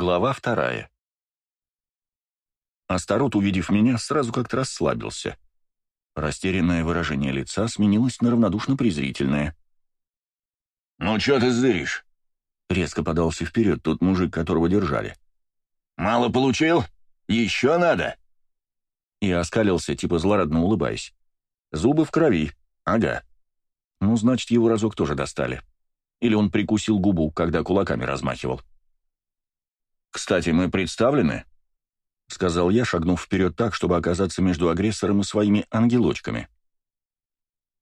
Глава вторая. Астарот, увидев меня, сразу как-то расслабился. Растерянное выражение лица сменилось на равнодушно-презрительное. «Ну, чё ты зыришь?» Резко подался вперед тот мужик, которого держали. «Мало получил? Еще надо?» И оскалился, типа злорадно улыбаясь. Зубы в крови. Ага. Ну, значит, его разок тоже достали. Или он прикусил губу, когда кулаками размахивал. «Кстати, мы представлены?» — сказал я, шагнув вперед так, чтобы оказаться между агрессором и своими ангелочками.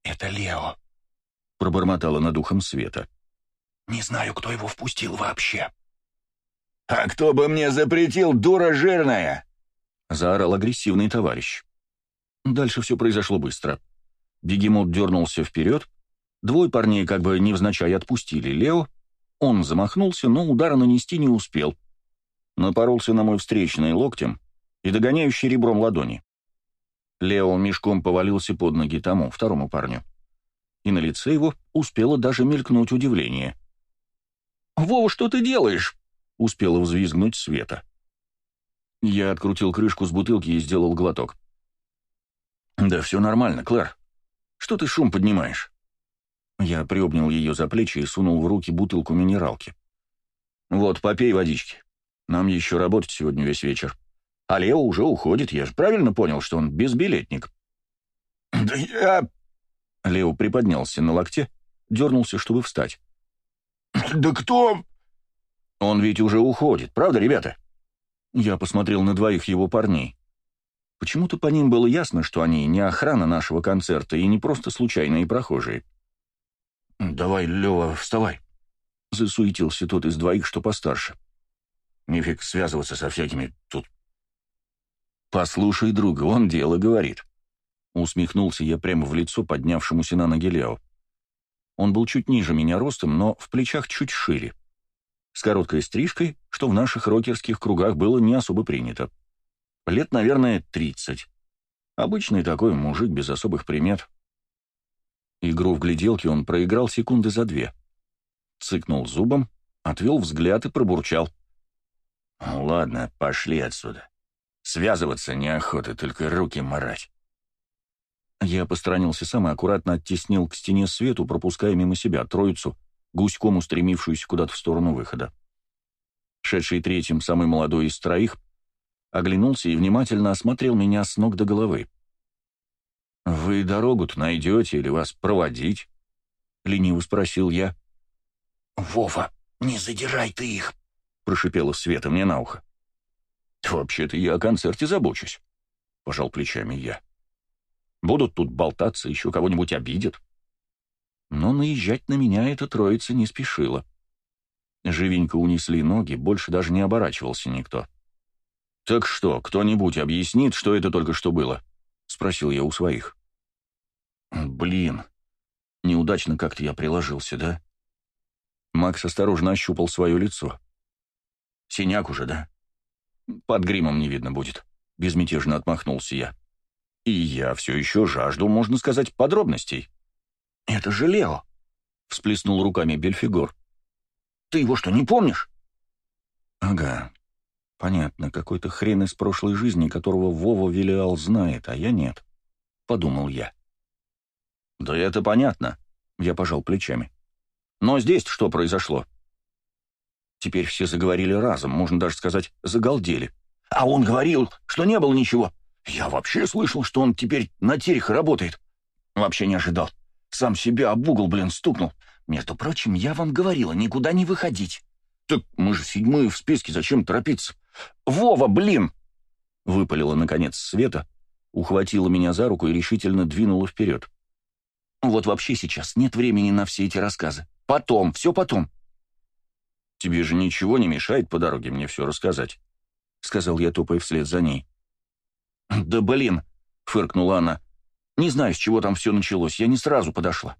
«Это Лео», — пробормотала над ухом Света. «Не знаю, кто его впустил вообще». «А кто бы мне запретил, дура жирная?» — заорал агрессивный товарищ. Дальше все произошло быстро. Бегемот дернулся вперед, двое парней как бы невзначай отпустили Лео, он замахнулся, но удара нанести не успел — напоролся на мой встречный локтем и догоняющий ребром ладони. Лео мешком повалился под ноги тому, второму парню. И на лице его успело даже мелькнуть удивление. «Вова, что ты делаешь?» — успела взвизгнуть Света. Я открутил крышку с бутылки и сделал глоток. «Да все нормально, Клэр. Что ты шум поднимаешь?» Я приобнял ее за плечи и сунул в руки бутылку минералки. «Вот, попей водички. Нам еще работать сегодня весь вечер. А Лео уже уходит, я же правильно понял, что он безбилетник?» «Да я...» Лео приподнялся на локте, дернулся, чтобы встать. «Да кто...» «Он ведь уже уходит, правда, ребята?» Я посмотрел на двоих его парней. Почему-то по ним было ясно, что они не охрана нашего концерта и не просто случайные прохожие. «Давай, Лева, вставай», — засуетился тот из двоих, что постарше. Нифиг связываться со всякими тут. «Послушай, друга, он дело говорит». Усмехнулся я прямо в лицо поднявшемуся на ноги Лео. Он был чуть ниже меня ростом, но в плечах чуть шире. С короткой стрижкой, что в наших рокерских кругах было не особо принято. Лет, наверное, тридцать. Обычный такой мужик без особых примет. Игру в гляделки он проиграл секунды за две. Цыкнул зубом, отвел взгляд и пробурчал. «Ладно, пошли отсюда. Связываться неохота, только руки марать». Я посторонился сам и аккуратно оттеснил к стене свету, пропуская мимо себя троицу, гуськом устремившуюся куда-то в сторону выхода. Шедший третьим, самый молодой из троих, оглянулся и внимательно осмотрел меня с ног до головы. «Вы дорогу-то найдете или вас проводить?» — лениво спросил я. «Вова, не задирай ты их!» Прошипела Света мне на ухо. «Вообще-то я о концерте забочусь», — пожал плечами я. «Будут тут болтаться, еще кого-нибудь обидят». Но наезжать на меня эта троица не спешила. Живенько унесли ноги, больше даже не оборачивался никто. «Так что, кто-нибудь объяснит, что это только что было?» — спросил я у своих. «Блин, неудачно как-то я приложился, да?» Макс осторожно ощупал свое лицо. Синяк уже, да? Под гримом не видно будет. Безмятежно отмахнулся я. И я все еще жажду, можно сказать, подробностей. Это же Лео, всплеснул руками Бельфигор. Ты его что, не помнишь? Ага. Понятно, какой-то хрен из прошлой жизни, которого Вова Велиал знает, а я нет. Подумал я. Да это понятно, я пожал плечами. Но здесь что произошло? Теперь все заговорили разом, можно даже сказать, загалдели. А он говорил, что не было ничего. Я вообще слышал, что он теперь на терех работает. Вообще не ожидал. Сам себя об угол, блин, стукнул. Между прочим, я вам говорила, никуда не выходить. Так мы же седьмые в списке, зачем торопиться? Вова, блин! Выпалила, наконец, Света, ухватила меня за руку и решительно двинула вперед. Вот вообще сейчас нет времени на все эти рассказы. Потом, все потом. «Тебе же ничего не мешает по дороге мне все рассказать», — сказал я, топая вслед за ней. «Да блин!» — фыркнула она. «Не знаю, с чего там все началось, я не сразу подошла.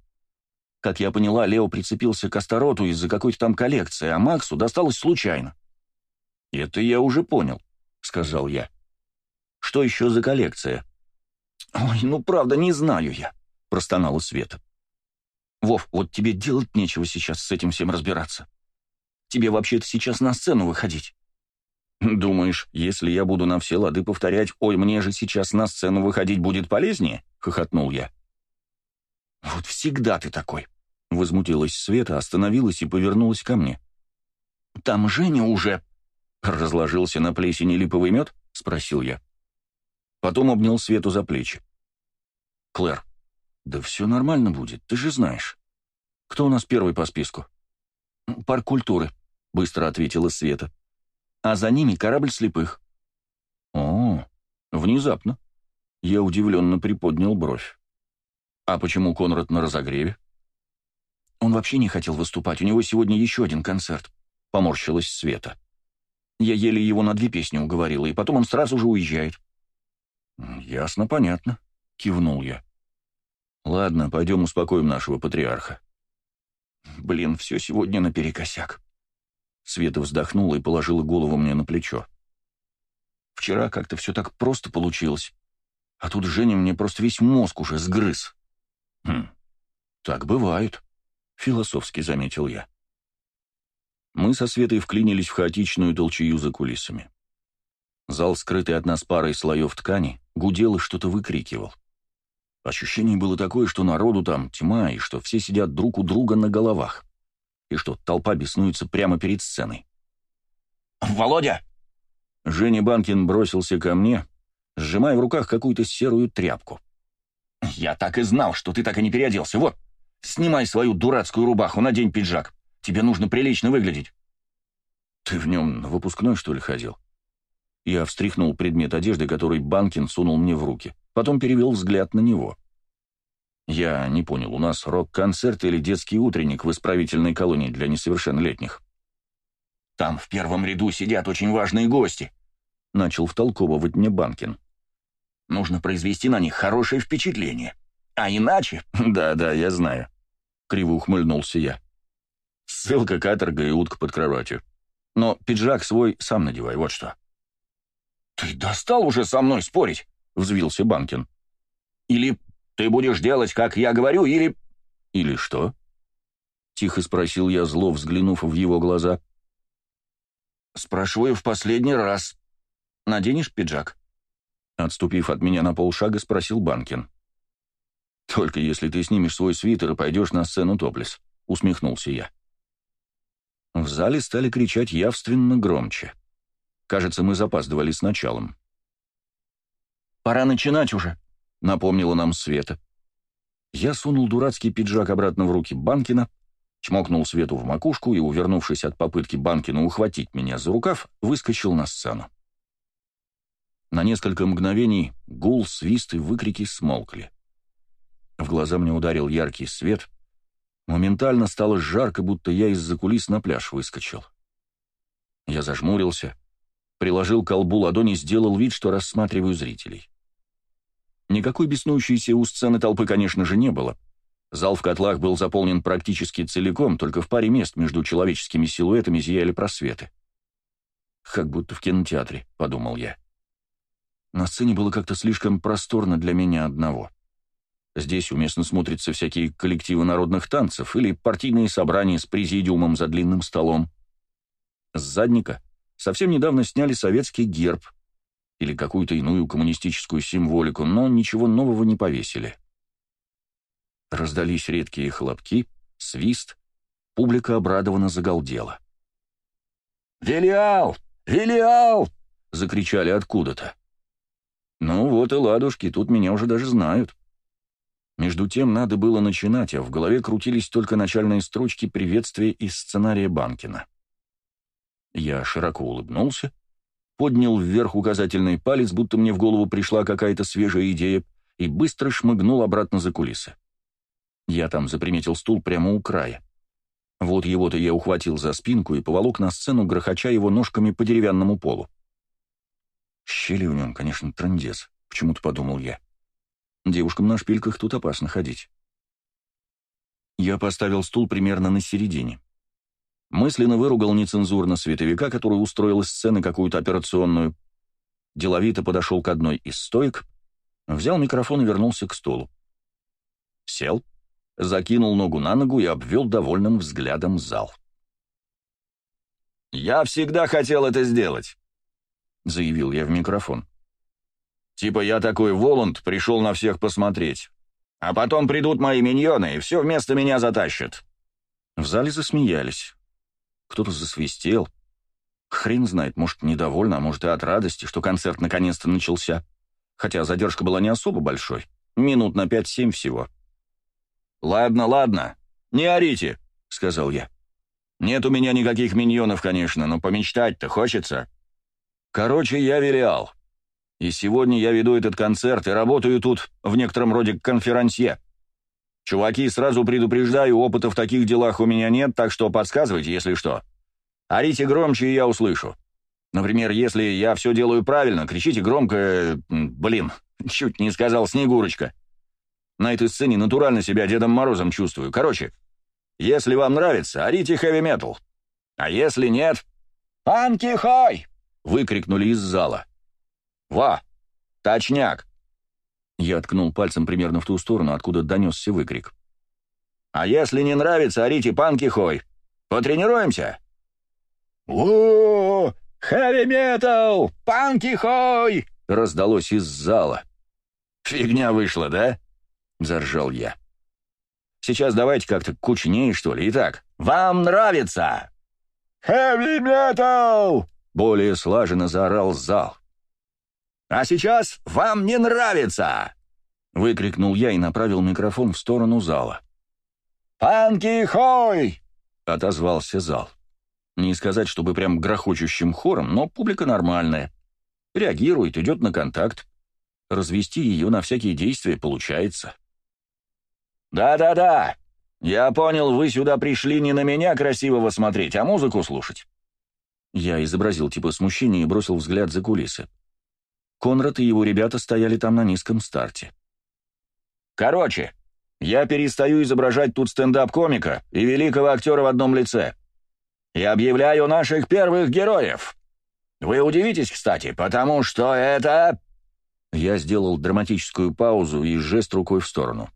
Как я поняла, Лео прицепился к Астароту из-за какой-то там коллекции, а Максу досталось случайно». «Это я уже понял», — сказал я. «Что еще за коллекция?» «Ой, ну правда, не знаю я», — простонала Света. «Вов, вот тебе делать нечего сейчас с этим всем разбираться. Тебе вообще-то сейчас на сцену выходить. «Думаешь, если я буду на все лады повторять, ой, мне же сейчас на сцену выходить будет полезнее?» — хохотнул я. «Вот всегда ты такой!» — возмутилась Света, остановилась и повернулась ко мне. «Там Женя уже...» «Разложился на плесени липовый мед?» — спросил я. Потом обнял Свету за плечи. «Клэр, да все нормально будет, ты же знаешь. Кто у нас первый по списку?» «Парк культуры», — быстро ответила Света а за ними корабль слепых. О, внезапно. Я удивленно приподнял бровь. А почему Конрад на разогреве? Он вообще не хотел выступать, у него сегодня еще один концерт. Поморщилась Света. Я еле его на две песни уговорила, и потом он сразу же уезжает. «Ясно, понятно», — кивнул я. «Ладно, пойдем успокоим нашего патриарха». «Блин, все сегодня наперекосяк», Света вздохнула и положила голову мне на плечо. «Вчера как-то все так просто получилось, а тут Женя мне просто весь мозг уже сгрыз». «Хм, так бывает», — философски заметил я. Мы со Светой вклинились в хаотичную толчею за кулисами. Зал, скрытый от нас парой слоев ткани, гудел и что-то выкрикивал. Ощущение было такое, что народу там тьма, и что все сидят друг у друга на головах и что толпа беснуется прямо перед сценой. «Володя!» Женя Банкин бросился ко мне, сжимая в руках какую-то серую тряпку. «Я так и знал, что ты так и не переоделся. Вот, снимай свою дурацкую рубаху, надень пиджак. Тебе нужно прилично выглядеть». «Ты в нем на выпускной, что ли, ходил?» Я встряхнул предмет одежды, который Банкин сунул мне в руки. Потом перевел взгляд на него. Я не понял, у нас рок-концерт или детский утренник в исправительной колонии для несовершеннолетних? Там в первом ряду сидят очень важные гости, начал втолковывать мне Банкин. Нужно произвести на них хорошее впечатление. А иначе... Да-да, я знаю. Криво ухмыльнулся я. Ссылка, каторга и утка под кроватью. Но пиджак свой сам надевай, вот что. «Ты достал уже со мной спорить?» — взвился Банкин. «Или ты будешь делать, как я говорю, или...» «Или что?» — тихо спросил я, зло взглянув в его глаза. «Спрашиваю в последний раз. Наденешь пиджак?» Отступив от меня на полшага, спросил Банкин. «Только если ты снимешь свой свитер и пойдешь на сцену топлес», — усмехнулся я. В зале стали кричать явственно громче. Кажется, мы запаздывали с началом. «Пора начинать уже», — напомнила нам Света. Я сунул дурацкий пиджак обратно в руки Банкина, чмокнул Свету в макушку и, увернувшись от попытки Банкина ухватить меня за рукав, выскочил на сцену. На несколько мгновений гул, свист и выкрики смолкли. В глаза мне ударил яркий свет. Моментально стало жарко, будто я из-за кулис на пляж выскочил. Я зажмурился, приложил колбу ладони, сделал вид, что рассматриваю зрителей. Никакой беснующейся у сцены толпы, конечно же, не было. Зал в котлах был заполнен практически целиком, только в паре мест между человеческими силуэтами зияли просветы. «Как будто в кинотеатре», — подумал я. На сцене было как-то слишком просторно для меня одного. Здесь уместно смотрятся всякие коллективы народных танцев или партийные собрания с президиумом за длинным столом. С задника совсем недавно сняли советский герб, или какую-то иную коммунистическую символику, но ничего нового не повесили. Раздались редкие хлопки, свист, публика обрадованно загалдела. «Велиал! Велиал!» — закричали откуда-то. Ну вот и ладушки, тут меня уже даже знают. Между тем надо было начинать, а в голове крутились только начальные строчки приветствия из сценария Банкина. Я широко улыбнулся, поднял вверх указательный палец, будто мне в голову пришла какая-то свежая идея, и быстро шмыгнул обратно за кулисы. Я там заприметил стул прямо у края. Вот его-то я ухватил за спинку и поволок на сцену, грохоча его ножками по деревянному полу. Щели в нем, конечно, трындец, почему-то подумал я. Девушкам на шпильках тут опасно ходить. Я поставил стул примерно на середине. Мысленно выругал нецензурно световика, который устроил из сцены какую-то операционную. Деловито подошел к одной из стоек, взял микрофон и вернулся к столу. Сел, закинул ногу на ногу и обвел довольным взглядом зал. «Я всегда хотел это сделать», заявил я в микрофон. «Типа я такой Воланд, пришел на всех посмотреть. А потом придут мои миньоны и все вместо меня затащат». В зале засмеялись. Кто-то засвистел. Хрен знает, может, недовольна, а может, и от радости, что концерт наконец-то начался. Хотя задержка была не особо большой. Минут на пять-семь всего. «Ладно, ладно, не орите», — сказал я. «Нет у меня никаких миньонов, конечно, но помечтать-то хочется. Короче, я Велиал. И сегодня я веду этот концерт и работаю тут в некотором роде конферансье. Чуваки, сразу предупреждаю, опыта в таких делах у меня нет, так что подсказывайте, если что. Орите громче, и я услышу. Например, если я все делаю правильно, кричите громко... Блин, чуть не сказал Снегурочка. На этой сцене натурально себя Дедом Морозом чувствую. Короче, если вам нравится, орите хэви-метал. А если нет... «Панки хой!» — выкрикнули из зала. «Ва! Точняк!» Я ткнул пальцем примерно в ту сторону, откуда донесся выкрик. «А если не нравится, орите панки хой! Потренируемся?» «О, хэви-метал! Панки хой!» — раздалось из зала. «Фигня вышла, да?» — заржал я. «Сейчас давайте как-то кучнее, что ли. Итак, вам нравится?» «Хэви-метал!» — более слаженно заорал зал. «А сейчас вам не нравится!» — выкрикнул я и направил микрофон в сторону зала. «Панки хой!» — отозвался зал. Не сказать, чтобы прям грохочущим хором, но публика нормальная. Реагирует, идет на контакт. Развести ее на всякие действия получается. «Да-да-да! Я понял, вы сюда пришли не на меня красивого смотреть, а музыку слушать». Я изобразил типа смущение и бросил взгляд за кулисы. Конрад и его ребята стояли там на низком старте. «Короче, я перестаю изображать тут стендап-комика и великого актера в одном лице. И объявляю наших первых героев. Вы удивитесь, кстати, потому что это...» Я сделал драматическую паузу и жест рукой в сторону.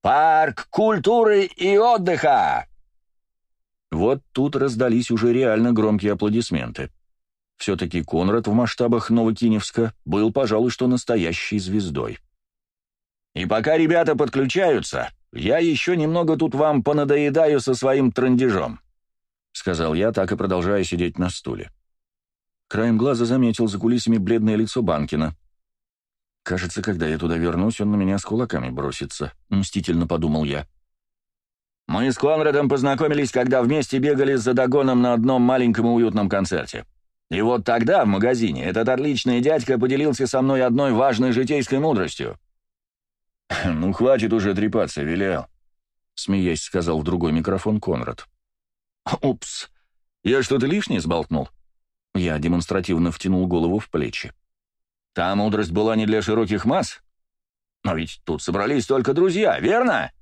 «Парк культуры и отдыха!» Вот тут раздались уже реально громкие аплодисменты. Все-таки Конрад в масштабах Новокиневска был, пожалуй, что настоящей звездой. И пока ребята подключаются, я еще немного тут вам понадоедаю со своим трандежом», — сказал я, так и продолжая сидеть на стуле. Краем глаза заметил за кулисами бледное лицо Банкина. «Кажется, когда я туда вернусь, он на меня с кулаками бросится», — мстительно подумал я. «Мы с Конрадом познакомились, когда вместе бегали за догоном на одном маленьком уютном концерте. И вот тогда в магазине этот отличный дядька поделился со мной одной важной житейской мудростью. «Ну, хватит уже трепаться, Вилиал», — смеясь сказал в другой микрофон Конрад. «Упс, я что-то лишнее сболтнул?» Я демонстративно втянул голову в плечи. «Та мудрость была не для широких масс? Но ведь тут собрались только друзья, верно?»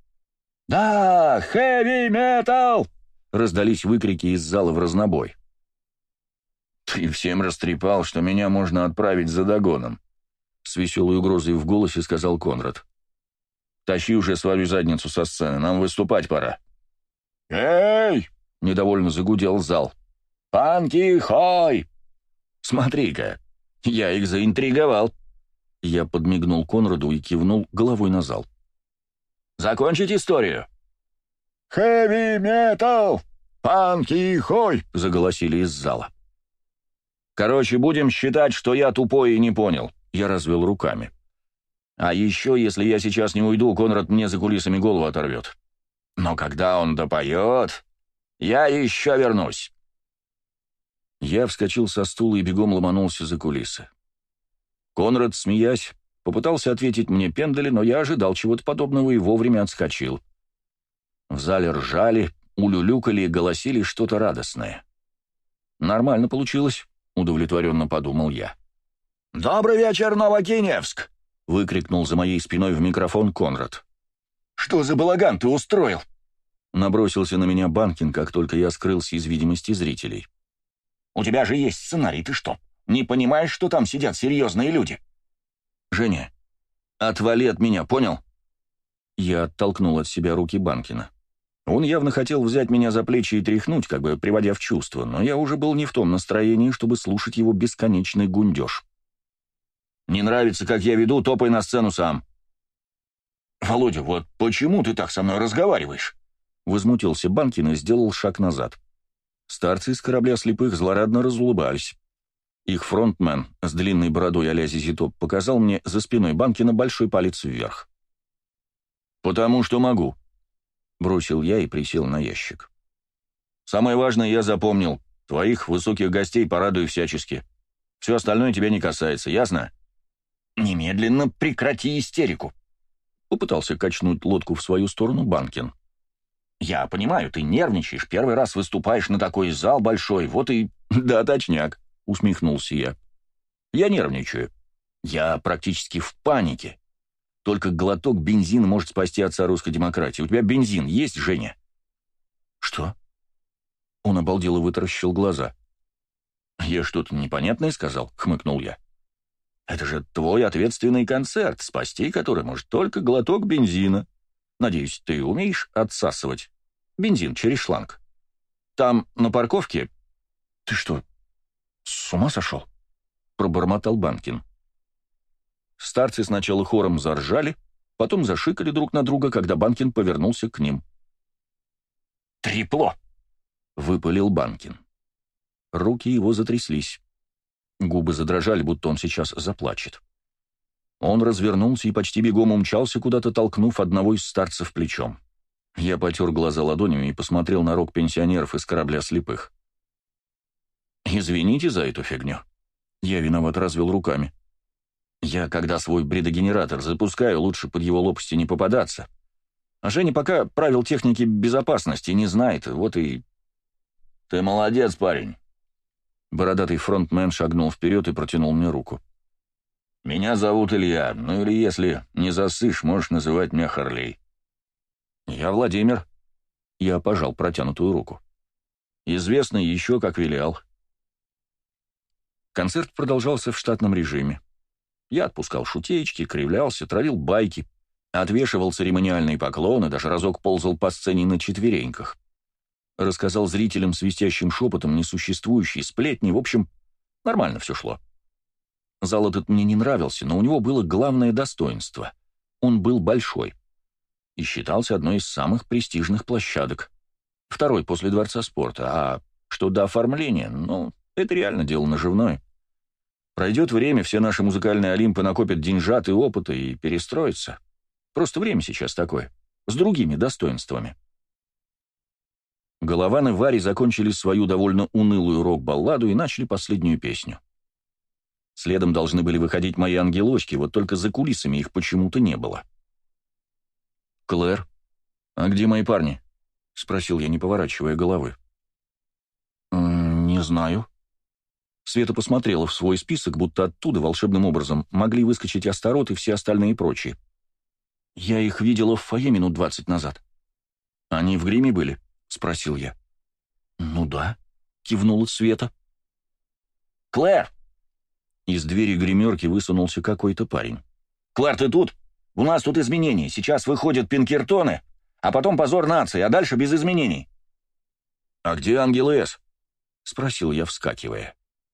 «Да, хэви-метал!» — раздались выкрики из зала в разнобой. «Ты всем растрепал, что меня можно отправить за догоном», — с веселой угрозой в голосе сказал Конрад. «Тащи уже свою задницу со сцены, нам выступать пора». «Эй!» — недовольно загудел зал. «Панки, хой!» «Смотри-ка, я их заинтриговал». Я подмигнул Конраду и кивнул головой на зал. «Закончить историю?» «Хэви-метал! Панки, хой!» — заголосили из зала. Короче, будем считать, что я тупой и не понял. Я развел руками. А еще, если я сейчас не уйду, Конрад мне за кулисами голову оторвет. Но когда он допоет, я еще вернусь. Я вскочил со стула и бегом ломанулся за кулисы. Конрад, смеясь, попытался ответить мне пендали, но я ожидал чего-то подобного и вовремя отскочил. В зале ржали, улюлюкали и голосили что-то радостное. Нормально получилось. — удовлетворенно подумал я. «Добрый вечер, Новокиневск!» — выкрикнул за моей спиной в микрофон Конрад. «Что за балаган ты устроил?» Набросился на меня Банкин, как только я скрылся из видимости зрителей. «У тебя же есть сценарий, ты что, не понимаешь, что там сидят серьезные люди?» «Женя, отвали от меня, понял?» Я оттолкнул от себя руки Банкина. Он явно хотел взять меня за плечи и тряхнуть, как бы приводя в чувство, но я уже был не в том настроении, чтобы слушать его бесконечный гундеж. «Не нравится, как я веду, топай на сцену сам». «Володя, вот почему ты так со мной разговариваешь?» Возмутился Банкин и сделал шаг назад. Старцы из корабля слепых злорадно разулыбались. Их фронтмен с длинной бородой а-ля показал мне за спиной Банкина большой палец вверх. «Потому что могу», — бросил я и присел на ящик. «Самое важное я запомнил. Твоих высоких гостей порадую всячески. Все остальное тебя не касается, ясно?» «Немедленно прекрати истерику», — попытался качнуть лодку в свою сторону Банкин. «Я понимаю, ты нервничаешь, первый раз выступаешь на такой зал большой, вот и...» «Да, точняк», — усмехнулся я. «Я нервничаю. Я практически в панике. Только глоток бензина может спасти отца русской демократии. У тебя бензин есть, Женя?» «Что?» Он обалдел и вытаращил глаза. «Я что-то непонятное сказал?» — хмыкнул я. «Это же твой ответственный концерт, спасти который может только глоток бензина. Надеюсь, ты умеешь отсасывать бензин через шланг. Там, на парковке...» «Ты что, с ума сошел?» — пробормотал Банкин. Старцы сначала хором заржали, потом зашикали друг на друга, когда Банкин повернулся к ним. «Трепло!» — выпалил Банкин. Руки его затряслись. Губы задрожали, будто он сейчас заплачет. Он развернулся и почти бегом умчался, куда-то толкнув одного из старцев плечом. Я потер глаза ладонями и посмотрел на рог пенсионеров из корабля слепых. «Извините за эту фигню». Я виноват развел руками. Я, когда свой бредогенератор запускаю, лучше под его лопасти не попадаться. А Женя пока правил техники безопасности не знает, вот и... «Ты молодец, парень!» Бородатый фронтмен шагнул вперед и протянул мне руку. «Меня зовут Илья, ну или если не засышь, можешь называть меня Харлей». «Я Владимир». Я пожал протянутую руку. «Известный еще как вилял». Концерт продолжался в штатном режиме. Я отпускал шутеечки, кривлялся, травил байки, отвешивал церемониальные поклоны, даже разок ползал по сцене на четвереньках. Рассказал зрителям свистящим шепотом несуществующие сплетни, в общем, нормально все шло. Зал этот мне не нравился, но у него было главное достоинство. Он был большой. И считался одной из самых престижных площадок. Второй после Дворца спорта. А что до оформления, ну, это реально дело наживное. Пройдет время, все наши музыкальные олимпы накопят деньжат и опыта и перестроятся. Просто время сейчас такое, с другими достоинствами. Голован и Вари закончили свою довольно унылую рок-балладу и начали последнюю песню. Следом должны были выходить мои ангелочки, вот только за кулисами их почему-то не было. «Клэр, а где мои парни?» — спросил я, не поворачивая головы. «Не знаю», Света посмотрела в свой список, будто оттуда волшебным образом могли выскочить Астарот и все остальные прочие. «Я их видела в фойе минут двадцать назад». «Они в гриме были?» — спросил я. «Ну да», — кивнула Света. «Клэр!» Из двери гримерки высунулся какой-то парень. «Клэр, ты тут? У нас тут изменения. Сейчас выходят пинкертоны, а потом позор нации, а дальше без изменений». «А где Ангел С?» — спросил я, вскакивая.